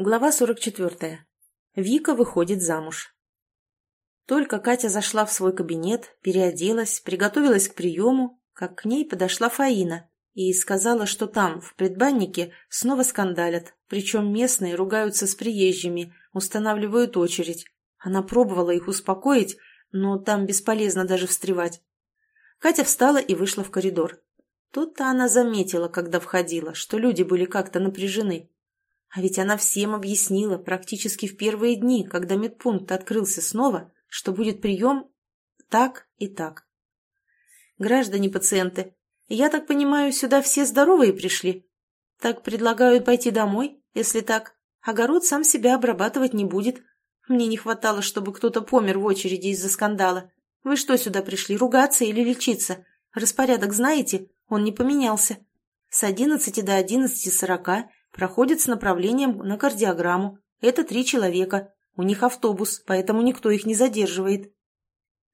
Глава 44. Вика выходит замуж. Только Катя зашла в свой кабинет, переоделась, приготовилась к приему, как к ней подошла Фаина и сказала, что там, в предбаннике, снова скандалят, причем местные ругаются с приезжими, устанавливают очередь. Она пробовала их успокоить, но там бесполезно даже встревать. Катя встала и вышла в коридор. Тут-то она заметила, когда входила, что люди были как-то напряжены. А ведь она всем объяснила практически в первые дни, когда медпункт открылся снова, что будет прием так и так. Граждане-пациенты, я так понимаю, сюда все здоровые пришли? Так предлагают пойти домой, если так. Огород сам себя обрабатывать не будет. Мне не хватало, чтобы кто-то помер в очереди из-за скандала. Вы что сюда пришли, ругаться или лечиться? Распорядок знаете? Он не поменялся. С одиннадцати до одиннадцати сорока проходят с направлением на кардиограмму. Это три человека. У них автобус, поэтому никто их не задерживает.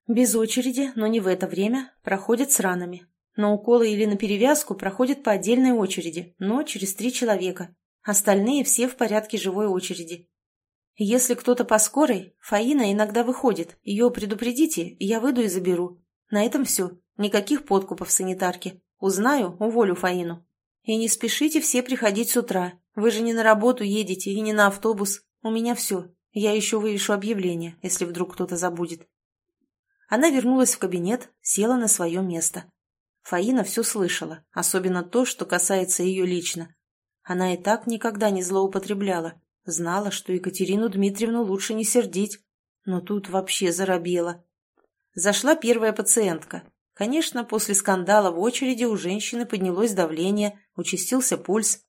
Без очереди, но не в это время, проходят с ранами. На уколы или на перевязку проходят по отдельной очереди, но через три человека. Остальные все в порядке живой очереди. Если кто-то по скорой, Фаина иногда выходит. Ее предупредите, я выйду и заберу. На этом все. Никаких подкупов санитарки. Узнаю, уволю Фаину. И не спешите все приходить с утра. Вы же не на работу едете и не на автобус. У меня все. Я еще вывешу объявление, если вдруг кто-то забудет. Она вернулась в кабинет, села на свое место. Фаина все слышала, особенно то, что касается ее лично. Она и так никогда не злоупотребляла. Знала, что Екатерину Дмитриевну лучше не сердить. Но тут вообще заробела. Зашла первая пациентка, Конечно, после скандала в очереди у женщины поднялось давление, участился пульс.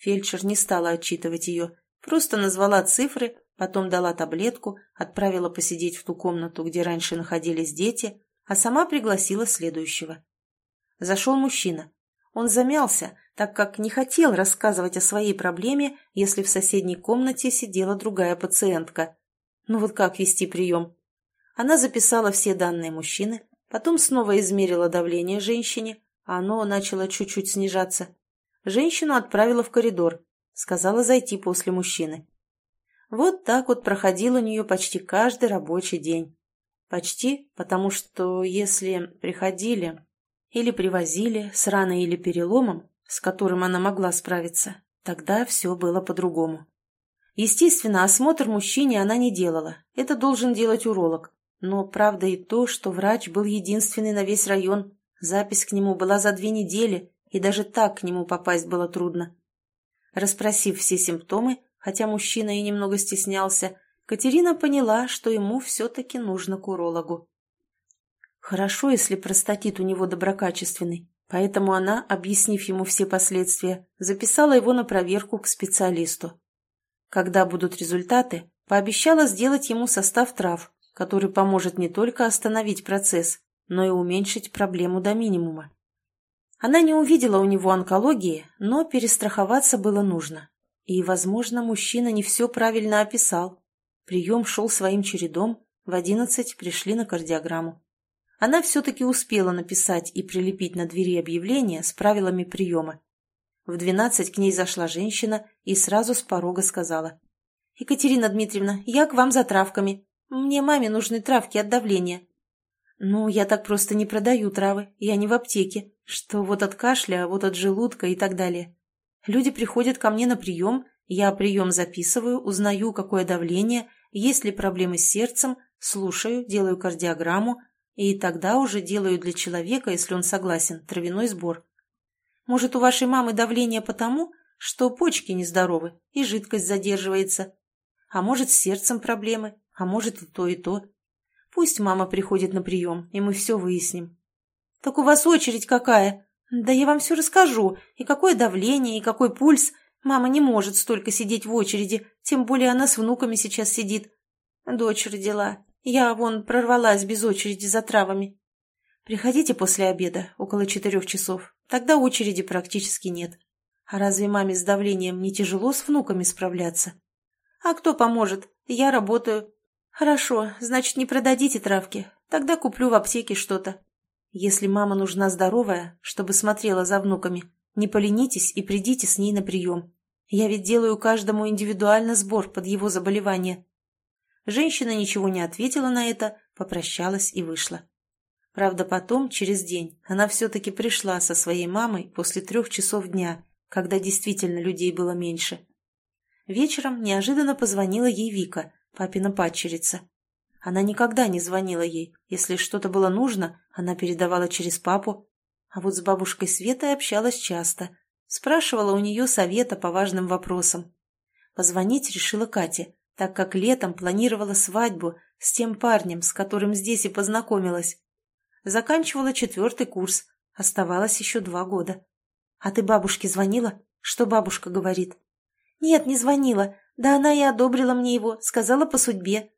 Фельдшер не стала отчитывать ее, просто назвала цифры, потом дала таблетку, отправила посидеть в ту комнату, где раньше находились дети, а сама пригласила следующего. Зашел мужчина. Он замялся, так как не хотел рассказывать о своей проблеме, если в соседней комнате сидела другая пациентка. Ну вот как вести прием? Она записала все данные мужчины, Потом снова измерила давление женщине, а оно начало чуть-чуть снижаться. Женщину отправила в коридор, сказала зайти после мужчины. Вот так вот проходил у нее почти каждый рабочий день. Почти, потому что если приходили или привозили с раной или переломом, с которым она могла справиться, тогда все было по-другому. Естественно, осмотр мужчине она не делала, это должен делать уролог. Но правда и то, что врач был единственный на весь район. Запись к нему была за две недели, и даже так к нему попасть было трудно. Распросив все симптомы, хотя мужчина и немного стеснялся, Катерина поняла, что ему все-таки нужно к урологу. Хорошо, если простатит у него доброкачественный, поэтому она, объяснив ему все последствия, записала его на проверку к специалисту. Когда будут результаты, пообещала сделать ему состав трав, который поможет не только остановить процесс, но и уменьшить проблему до минимума. Она не увидела у него онкологии, но перестраховаться было нужно. И, возможно, мужчина не все правильно описал. Прием шел своим чередом, в одиннадцать пришли на кардиограмму. Она все-таки успела написать и прилепить на двери объявление с правилами приема. В двенадцать к ней зашла женщина и сразу с порога сказала. «Екатерина Дмитриевна, я к вам за травками. Мне маме нужны травки от давления. Ну, я так просто не продаю травы, я не в аптеке, что вот от кашля, а вот от желудка и так далее. Люди приходят ко мне на прием, я прием записываю, узнаю, какое давление, есть ли проблемы с сердцем, слушаю, делаю кардиограмму, и тогда уже делаю для человека, если он согласен, травяной сбор. Может, у вашей мамы давление потому, что почки нездоровы и жидкость задерживается. А может, с сердцем проблемы, а может и то, и то. Пусть мама приходит на прием, и мы все выясним. Так у вас очередь какая? Да я вам все расскажу. И какое давление, и какой пульс. Мама не может столько сидеть в очереди, тем более она с внуками сейчас сидит. Дочь родила. Я вон прорвалась без очереди за травами. Приходите после обеда, около четырех часов. Тогда очереди практически нет. А разве маме с давлением не тяжело с внуками справляться? А кто поможет? Я работаю. «Хорошо, значит, не продадите травки. Тогда куплю в аптеке что-то. Если мама нужна здоровая, чтобы смотрела за внуками, не поленитесь и придите с ней на прием. Я ведь делаю каждому индивидуально сбор под его заболевание. Женщина ничего не ответила на это, попрощалась и вышла. Правда, потом, через день, она все-таки пришла со своей мамой после трех часов дня, когда действительно людей было меньше. Вечером неожиданно позвонила ей Вика, папина падчерица. Она никогда не звонила ей. Если что-то было нужно, она передавала через папу. А вот с бабушкой Светой общалась часто. Спрашивала у нее совета по важным вопросам. Позвонить решила Катя, так как летом планировала свадьбу с тем парнем, с которым здесь и познакомилась. Заканчивала четвертый курс. Оставалось еще два года. «А ты бабушке звонила? Что бабушка говорит?» «Нет, не звонила. Да она и одобрила мне его, сказала по судьбе».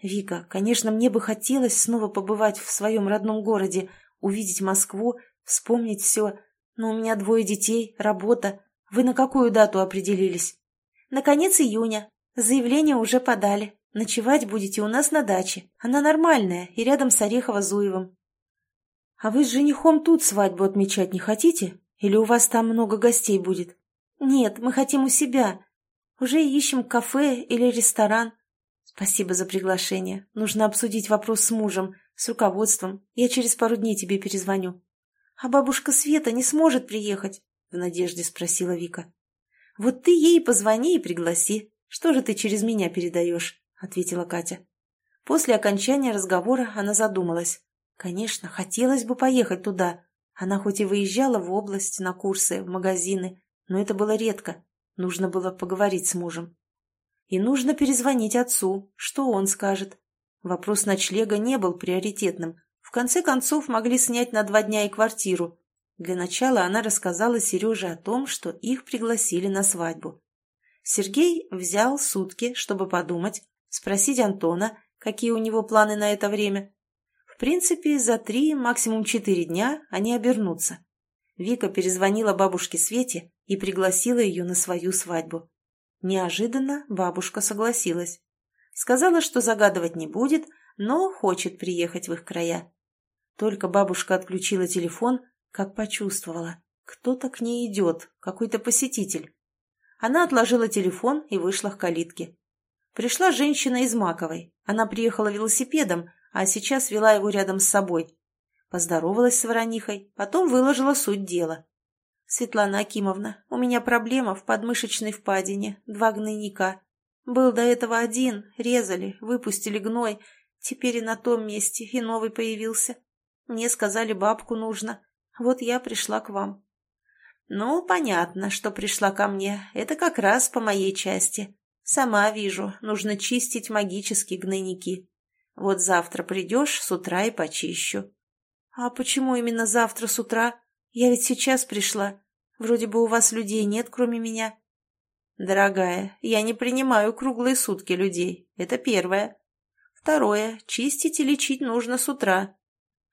«Вика, конечно, мне бы хотелось снова побывать в своем родном городе, увидеть Москву, вспомнить все. Но у меня двое детей, работа. Вы на какую дату определились?» «На конец июня. Заявление уже подали. Ночевать будете у нас на даче. Она нормальная и рядом с Орехово-Зуевым». «А вы с женихом тут свадьбу отмечать не хотите? Или у вас там много гостей будет?» «Нет, мы хотим у себя. Уже ищем кафе или ресторан. Спасибо за приглашение. Нужно обсудить вопрос с мужем, с руководством. Я через пару дней тебе перезвоню». «А бабушка Света не сможет приехать?» — в надежде спросила Вика. «Вот ты ей позвони и пригласи. Что же ты через меня передаешь?» — ответила Катя. После окончания разговора она задумалась. Конечно, хотелось бы поехать туда. Она хоть и выезжала в область, на курсы, в магазины, но это было редко. Нужно было поговорить с мужем. И нужно перезвонить отцу, что он скажет. Вопрос ночлега не был приоритетным. В конце концов, могли снять на два дня и квартиру. Для начала она рассказала Сереже о том, что их пригласили на свадьбу. Сергей взял сутки, чтобы подумать, спросить Антона, какие у него планы на это время, в принципе, за три, максимум четыре дня они обернутся. Вика перезвонила бабушке Свете и пригласила ее на свою свадьбу. Неожиданно бабушка согласилась. Сказала, что загадывать не будет, но хочет приехать в их края. Только бабушка отключила телефон, как почувствовала. Кто-то к ней идет, какой-то посетитель. Она отложила телефон и вышла к калитке. Пришла женщина из Маковой. Она приехала велосипедом, а сейчас вела его рядом с собой. Поздоровалась с Воронихой, потом выложила суть дела. «Светлана Акимовна, у меня проблема в подмышечной впадине, два гнойника. Был до этого один, резали, выпустили гной, теперь и на том месте, и новый появился. Мне сказали, бабку нужно, вот я пришла к вам». «Ну, понятно, что пришла ко мне, это как раз по моей части. Сама вижу, нужно чистить магические гнойники. Вот завтра придешь с утра и почищу. А почему именно завтра с утра? Я ведь сейчас пришла. Вроде бы у вас людей нет, кроме меня. Дорогая, я не принимаю круглые сутки людей. Это первое. Второе. Чистить и лечить нужно с утра.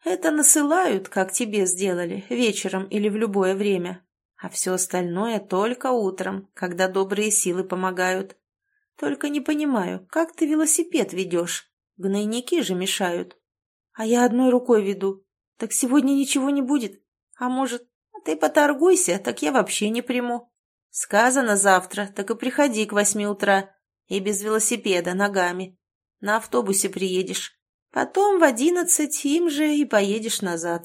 Это насылают, как тебе сделали, вечером или в любое время. А все остальное только утром, когда добрые силы помогают. Только не понимаю, как ты велосипед ведешь? Гнойники же мешают. А я одной рукой веду. Так сегодня ничего не будет. А может, ты поторгуйся, так я вообще не приму. Сказано завтра, так и приходи к восьми утра. И без велосипеда, ногами. На автобусе приедешь. Потом в одиннадцать им же и поедешь назад.